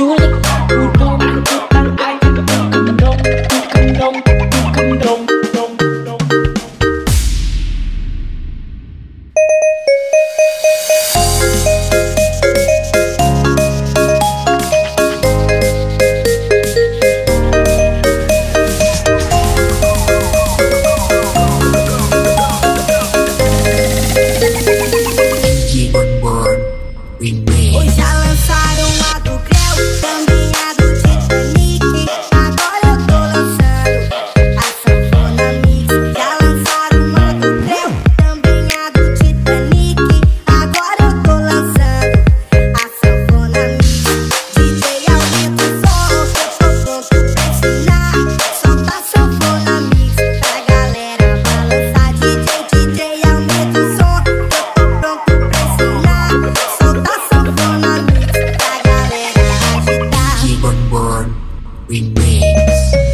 chúa lắc cù đông cù tăng ai cù cầm đông cù cầm đông cù cầm đông đông. Đông Ôi sao Urban remains.